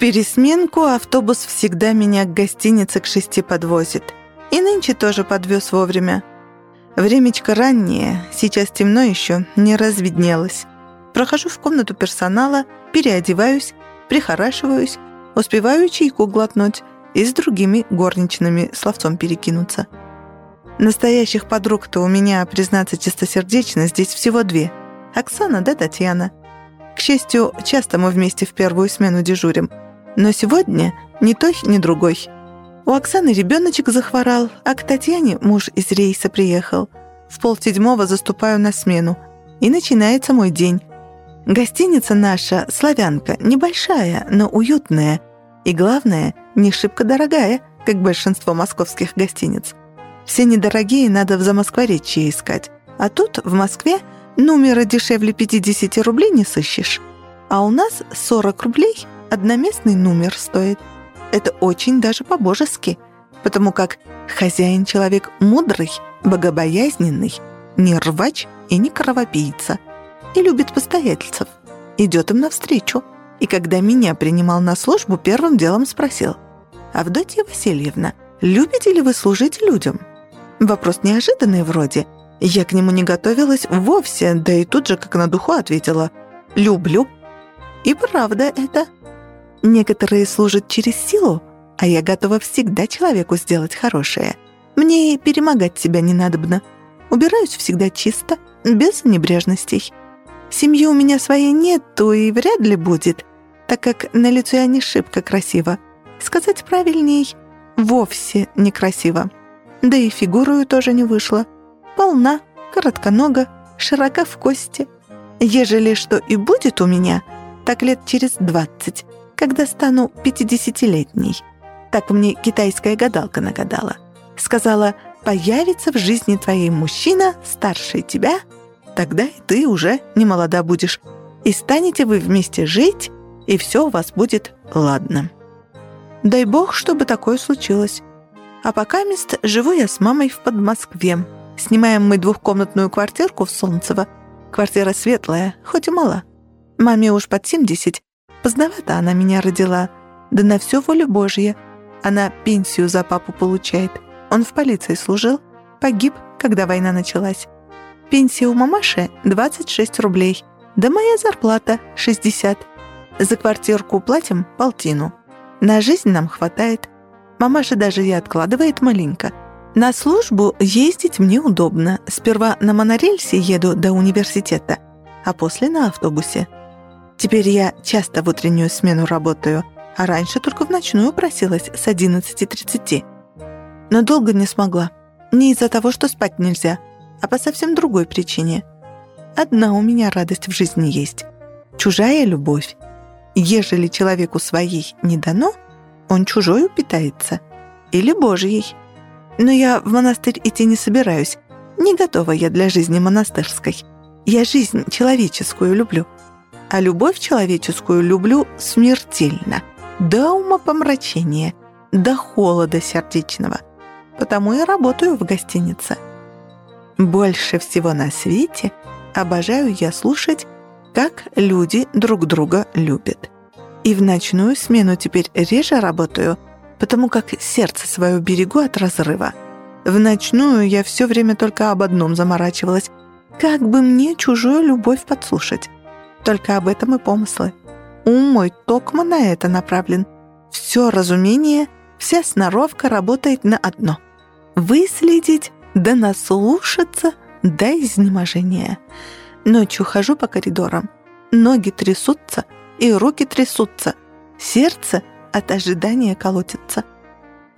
пересменку автобус всегда меня к гостинице к шести подвозит. И нынче тоже подвез вовремя. Времечко раннее, сейчас темно еще, не разведнелось. Прохожу в комнату персонала, переодеваюсь, прихорашиваюсь, успеваю чайку глотнуть и с другими горничными словцом перекинуться. Настоящих подруг-то у меня, признаться чистосердечно, здесь всего две. Оксана да Татьяна. К счастью, часто мы вместе в первую смену дежурим. Но сегодня ни той, ни другой. У Оксаны ребеночек захворал, а к Татьяне муж из рейса приехал. В полседьмого заступаю на смену. И начинается мой день. Гостиница наша, «Славянка», небольшая, но уютная. И главное, не шибко дорогая, как большинство московских гостиниц. Все недорогие надо в Замоскворечье искать. А тут, в Москве, номера дешевле 50 рублей не сыщешь. А у нас 40 рублей одноместный номер стоит. Это очень даже по-божески, потому как хозяин человек мудрый, богобоязненный, не рвач и не кровопийца – и любит постоятельцев. Идет им навстречу. И когда меня принимал на службу, первым делом спросил, «Авдотья Васильевна, любите ли вы служить людям?» Вопрос неожиданный вроде. Я к нему не готовилась вовсе, да и тут же, как на духу, ответила, «Люблю». И правда это. Некоторые служат через силу, а я готова всегда человеку сделать хорошее. Мне и перемогать себя не надобно. Убираюсь всегда чисто, без небрежностей. Семьи у меня своей нету и вряд ли будет, так как на лицо я не шибко красиво. Сказать правильней, вовсе некрасиво. Да и фигурою тоже не вышло. Полна, коротконога, широка в кости. Ежели что и будет у меня, так лет через двадцать, когда стану пятидесятилетней. Так мне китайская гадалка нагадала. Сказала, появится в жизни твоей мужчина старше тебя — Тогда и ты уже не молода будешь. И станете вы вместе жить, и все у вас будет ладно. Дай бог, чтобы такое случилось. А пока мест живу я с мамой в Подмоскве. Снимаем мы двухкомнатную квартирку в Солнцево. Квартира светлая, хоть и мала. Маме уж под 70. Поздновато она меня родила. Да на все волю Божья. Она пенсию за папу получает. Он в полиции служил. Погиб, когда война началась. Пенсия у мамаши 26 рублей, да моя зарплата 60. За квартирку платим полтину. На жизнь нам хватает. Мамаша даже и откладывает маленько. На службу ездить мне удобно. Сперва на монорельсе еду до университета, а после на автобусе. Теперь я часто в утреннюю смену работаю, а раньше только в ночную просилась с 11.30. Но долго не смогла. Не из-за того, что спать нельзя – а по совсем другой причине. Одна у меня радость в жизни есть. Чужая любовь. Ежели человеку своей не дано, он чужою питается. Или Божьей. Но я в монастырь идти не собираюсь. Не готова я для жизни монастырской. Я жизнь человеческую люблю. А любовь человеческую люблю смертельно. До умопомрачения, до холода сердечного. Потому и работаю в гостинице. Больше всего на свете обожаю я слушать, как люди друг друга любят. И в ночную смену теперь реже работаю, потому как сердце свое берегу от разрыва. В ночную я все время только об одном заморачивалась. Как бы мне чужую любовь подслушать? Только об этом и помыслы. Ум мой токмо на это направлен. Все разумение, вся сноровка работает на одно. Выследить да наслушаться до изнеможения. Ночью хожу по коридорам, ноги трясутся и руки трясутся, сердце от ожидания колотится.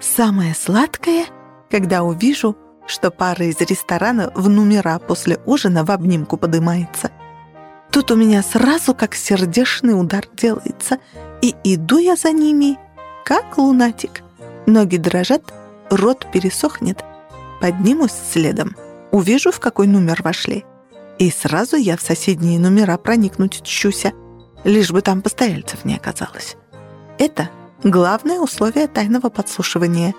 Самое сладкое, когда увижу, что пара из ресторана в номера после ужина в обнимку подымается. Тут у меня сразу как сердечный удар делается, и иду я за ними, как лунатик. Ноги дрожат, рот пересохнет — Поднимусь следом, увижу, в какой номер вошли. И сразу я в соседние номера проникнуть чуся, лишь бы там постояльцев не оказалось. Это главное условие тайного подслушивания.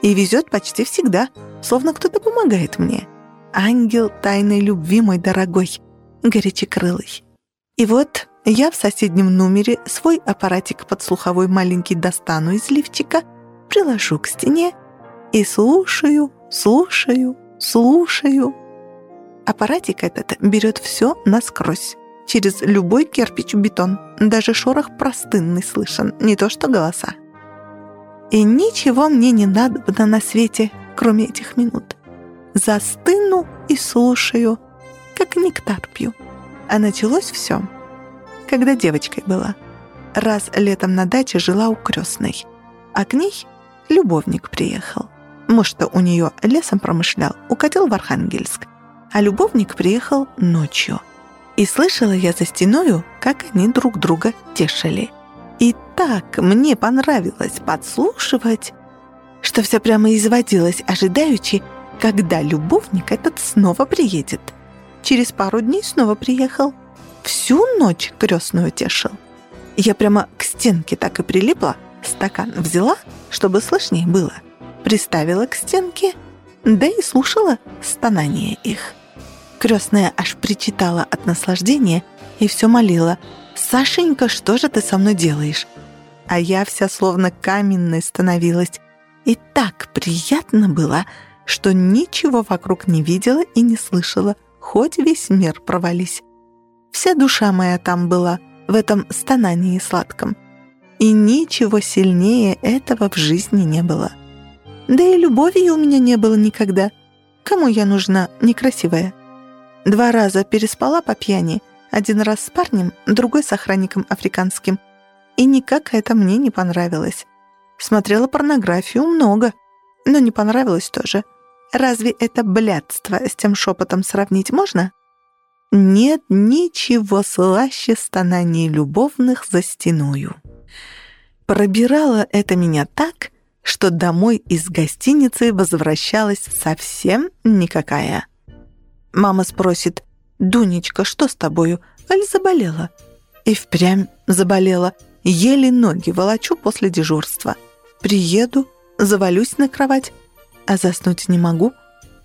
И везет почти всегда, словно кто-то помогает мне. Ангел тайной любви мой дорогой, горячекрылый. И вот Я в соседнем номере свой аппаратик подслуховой маленький достану из лифчика, приложу к стене и слушаю, слушаю, слушаю. Аппаратик этот берет все насквозь, через любой кирпич бетон, даже шорох простынный слышен, не то что голоса. И ничего мне не надо на свете, кроме этих минут. Застыну и слушаю, как нектар пью. А началось все, когда девочкой была. Раз летом на даче жила у крестной, а к ней любовник приехал. Может, у нее лесом промышлял, укатил в Архангельск. А любовник приехал ночью. И слышала я за стеною, как они друг друга тешили. И так мне понравилось подслушивать, что все прямо изводилось, ожидаючи, когда любовник этот снова приедет. Через пару дней снова приехал. Всю ночь крестную тешил. Я прямо к стенке так и прилипла, стакан взяла, чтобы слышней было. Приставила к стенке, да и слушала стонание их. Крестная аж причитала от наслаждения и все молила. «Сашенька, что же ты со мной делаешь?» А я вся словно каменной становилась. И так приятно было, что ничего вокруг не видела и не слышала, хоть весь мир провались. Вся душа моя там была, в этом стонании сладком. И ничего сильнее этого в жизни не было. Да и любови у меня не было никогда. Кому я нужна некрасивая? Два раза переспала по пьяни, один раз с парнем, другой с охранником африканским. И никак это мне не понравилось. Смотрела порнографию много, но не понравилось тоже. Разве это блядство с тем шепотом сравнить можно? Нет ничего слаще стонаний любовных за стеною. Пробирало это меня так, что домой из гостиницы возвращалась совсем никакая. Мама спросит, «Дунечка, что с тобою? Аль заболела?» И впрямь заболела. Еле ноги волочу после дежурства. Приеду, завалюсь на кровать, а заснуть не могу.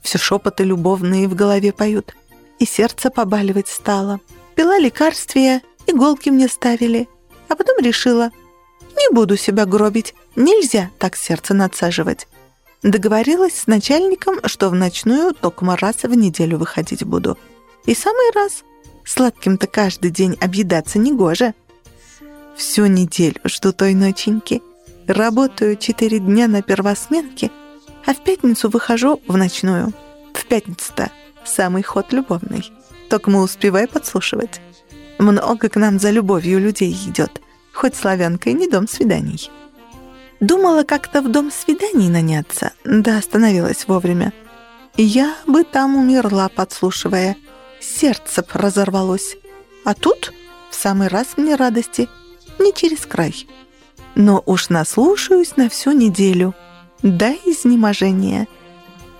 Все шепоты любовные в голове поют. И сердце побаливать стало. Пила лекарствия, иголки мне ставили. А потом решила, не буду себя гробить, нельзя так сердце надсаживать. Договорилась с начальником, что в ночную только раз в неделю выходить буду. И самый раз. Сладким-то каждый день объедаться негоже. Всю неделю жду той ноченьки. Работаю четыре дня на первосменке, а в пятницу выхожу в ночную. В пятницу-то самый ход любовный. Только мы успевай подслушивать. Много к нам за любовью людей идет. Хоть славянка и не дом свиданий. Думала как-то в дом свиданий наняться, да остановилась вовремя. Я бы там умерла, подслушивая. Сердце б разорвалось. А тут в самый раз мне радости, не через край. Но уж наслушаюсь на всю неделю. Да изнеможение.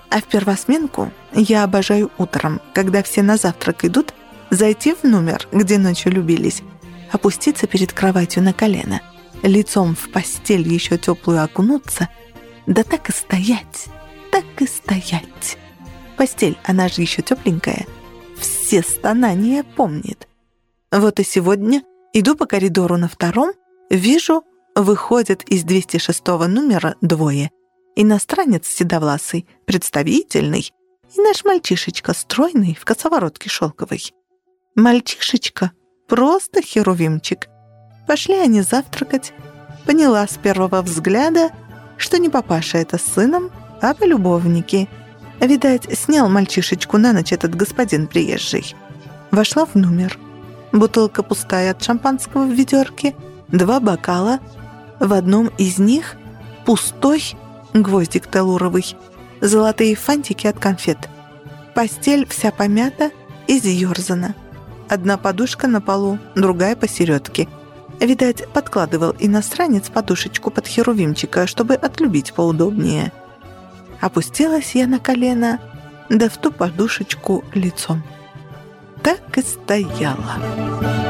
А в первосменку я обожаю утром, когда все на завтрак идут, зайти в номер, где ночью любились, опуститься перед кроватью на колено — лицом в постель еще теплую окунуться, да так и стоять, так и стоять. Постель, она же еще тепленькая, все стонания помнит. Вот и сегодня иду по коридору на втором, вижу, выходят из 206 номера двое. Иностранец седовласый, представительный, и наш мальчишечка стройный в косоворотке шелковой. Мальчишечка просто херувимчик — Пошли они завтракать. Поняла с первого взгляда, что не папаша это с сыном, а полюбовники. Видать, снял мальчишечку на ночь этот господин приезжий. Вошла в номер. Бутылка пустая от шампанского в ведерке, два бокала. В одном из них пустой гвоздик телуровый, золотые фантики от конфет. Постель вся помята и зъерзана. Одна подушка на полу, другая посередке — Видать, подкладывал иностранец подушечку под херувимчика, чтобы отлюбить поудобнее. Опустилась я на колено, да в ту подушечку лицом. Так и стояла.